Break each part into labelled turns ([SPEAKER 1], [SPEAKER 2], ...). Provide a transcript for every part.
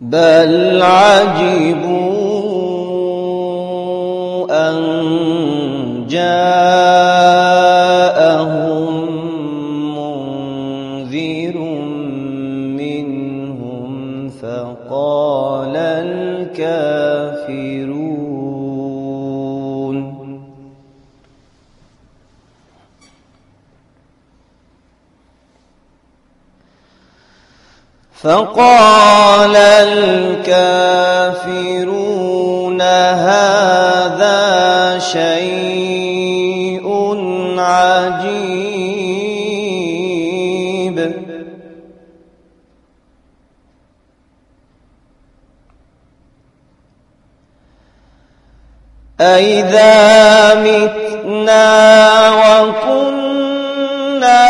[SPEAKER 1] بل عجبوا أن جاءهم فقال الكافرون هذا شيء عجيب. أئذا متنا وكنا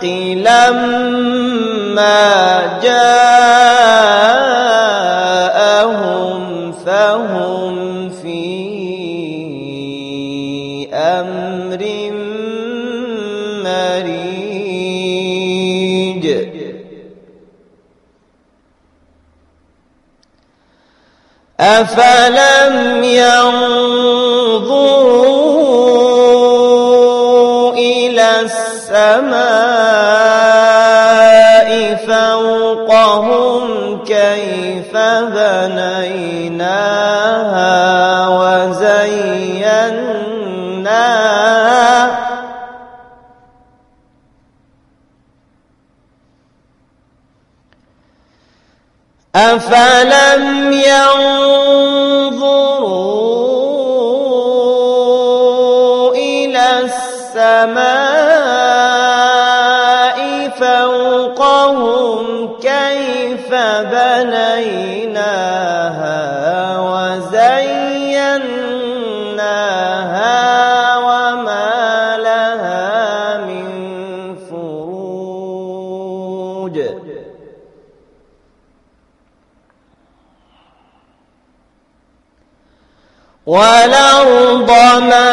[SPEAKER 1] بالحق لما جاءهم فهم في أمر مريج. أفلم ينظروا إلى السماء كيف بنيناها وزيناها. أفلم ينظروا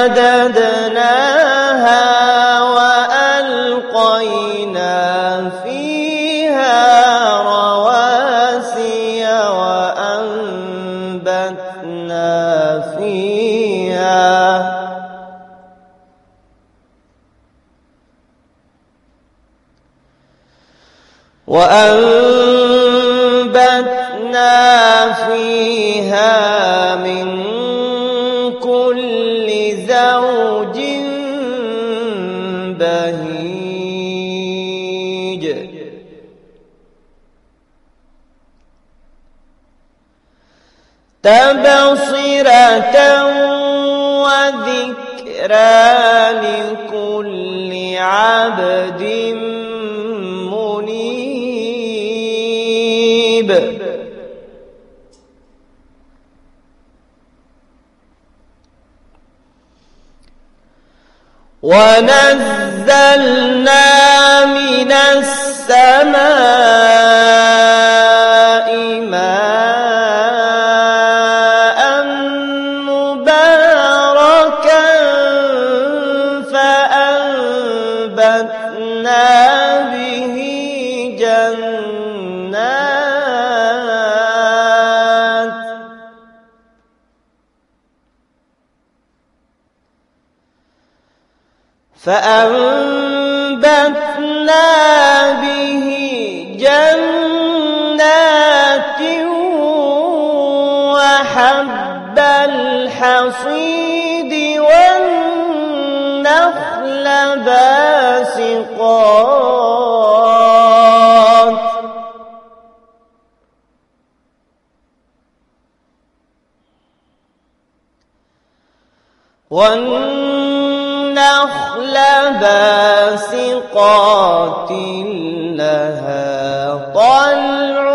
[SPEAKER 1] مددناها وألقينا فيها رواسي وأنبتنا فيها وأنبتنا فيها تبصرة وذكرى لكل عبد منيب. ونزلنا من السماء وحب الحصيد والنخل باسقات. والنخل باسقات لها طلع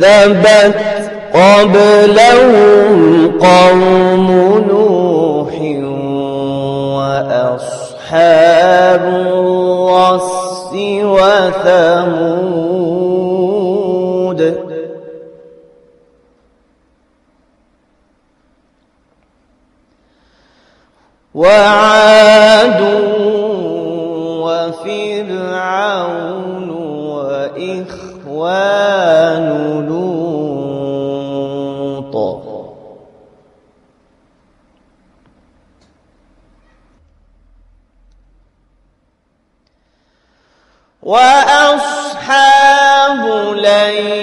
[SPEAKER 1] كذبت قبلهم قوم نوح وأصحاب الرس وثمود. وعاد وفرعون وإخوان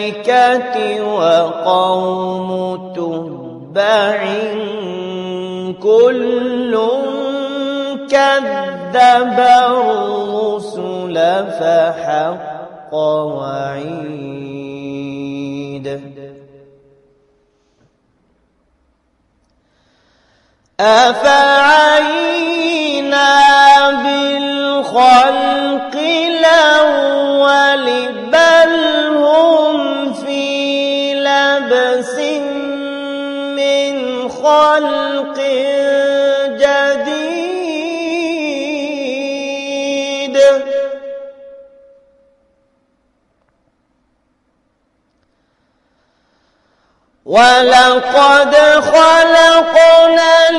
[SPEAKER 1] ليكة وقوم تبع كل كذب الرسل فحق وعيد. أفعينا بالخلق الأول بل خلق جديد. ولقد خلقنا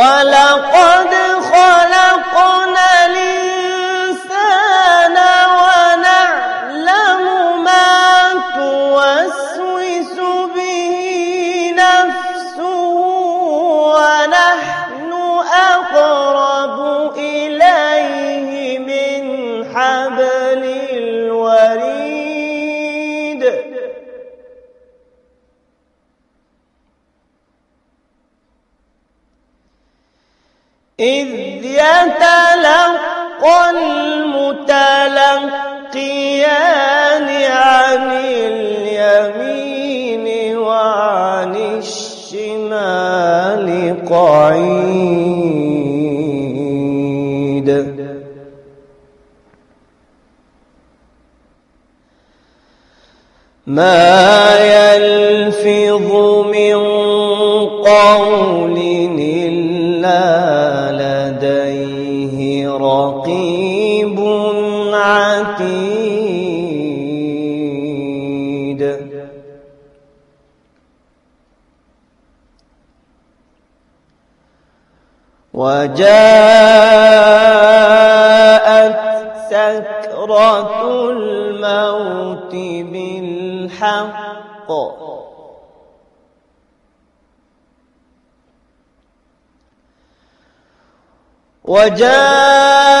[SPEAKER 1] ولقد إذ يتلقى المتلقيان عن اليمين وعن الشمال قعيد. ما يلفظ من قول وجاءت سكرة الموت بالحق. وجاءت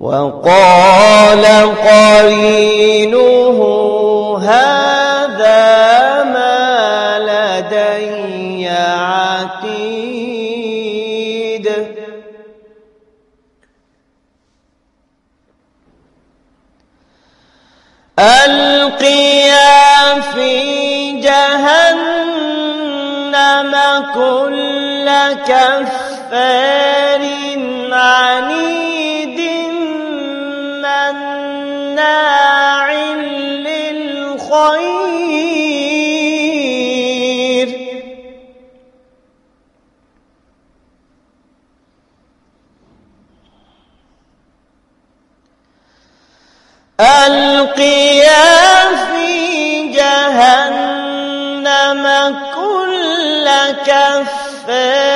[SPEAKER 1] وقال قرينه كفار عنيد مناع للخير. ألقيا في جهنم كل كفار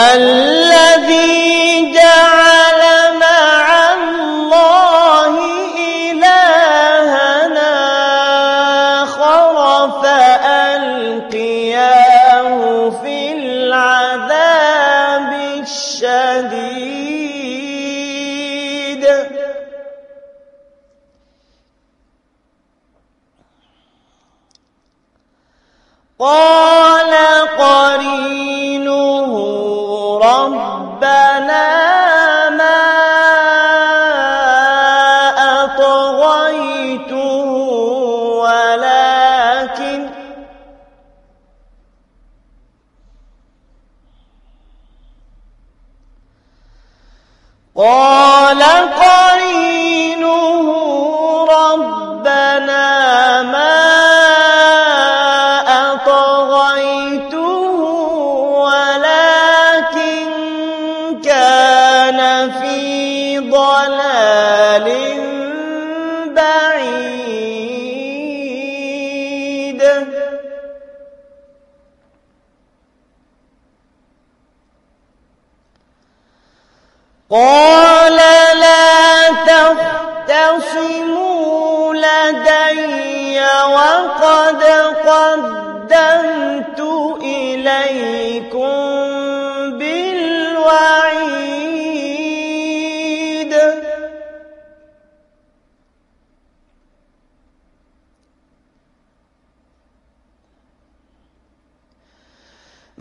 [SPEAKER 1] الذي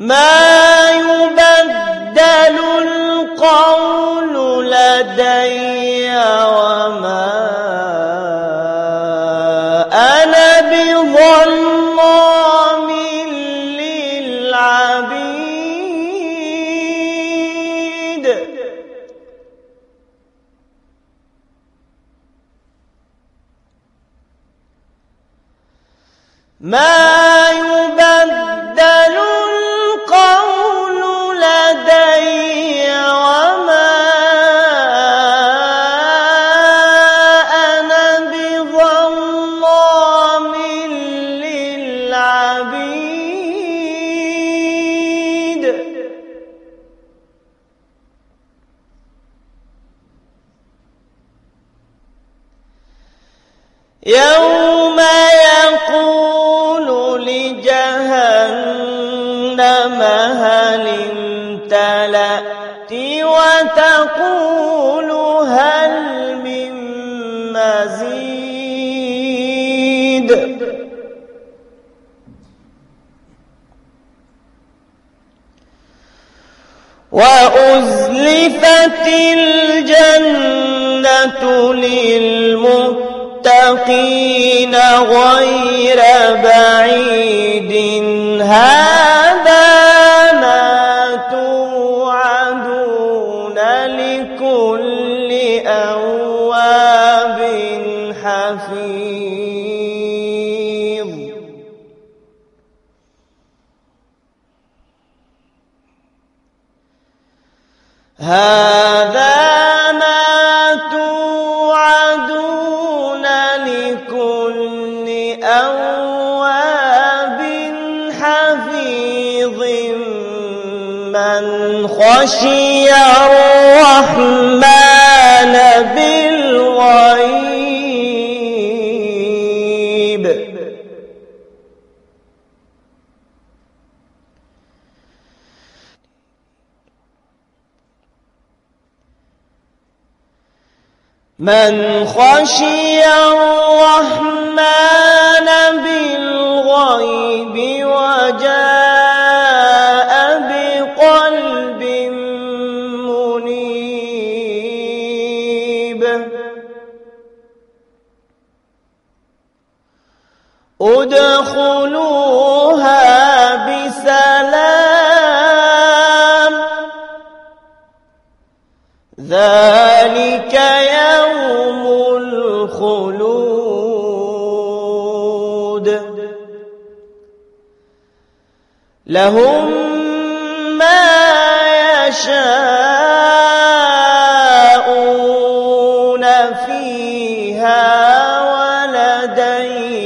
[SPEAKER 1] ما يبدل القول لدي وأزلفت الجنة للمتقين غير بعيد. هذا هذا ما توعدون لكل أواب حفيظ. من خشي الرحمن بالغيب من خشي الرحمن بالغيب وجاء بقلب منيب. ادخلوها لهم ما يشاءون فيها ولدينا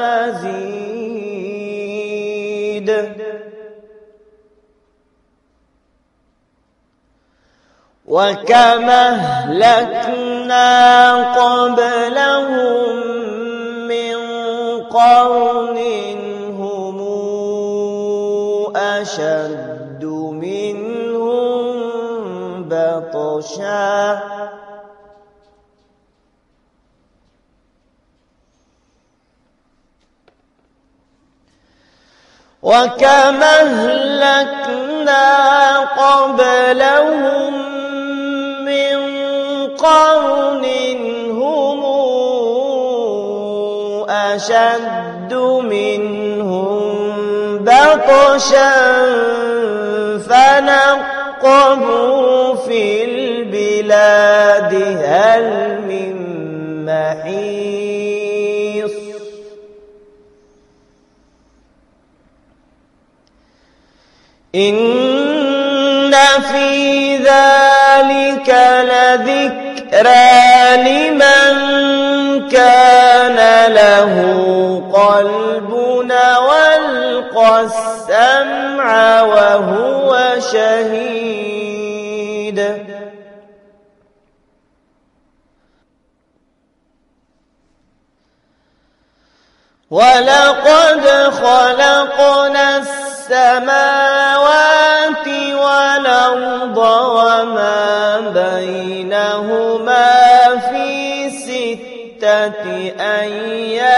[SPEAKER 1] مزيد. وكما أهلكنا قبلهم من قرن أشد منهم بطشا. وكما أهلكنا قبلهم من قرن هم أشد منهم بطشا فنقبوا في البلاد هل من محيص؟ إن في ذلك لذكرى لمن كان له قلب والقى السمع وهو شهيد. ولقد خلقنا السماوات والأرض وما بينهما في ستة أيام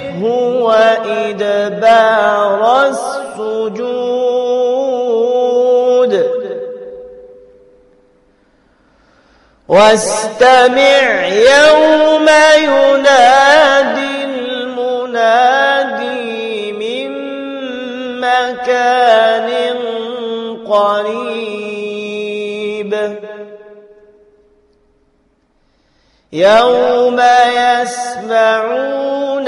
[SPEAKER 1] فسبحه وإدبار السجود. واستمع يوم ينادي المنادي من مكان قريب. يوم يسمعون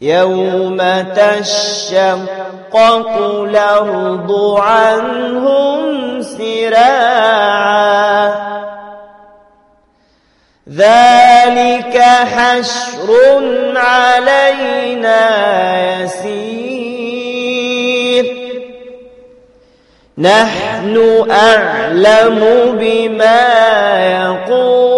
[SPEAKER 1] يوم تشقق الأرض عنهم سراعا ذلك حشر علينا يسير نحن أعلم بما يقولون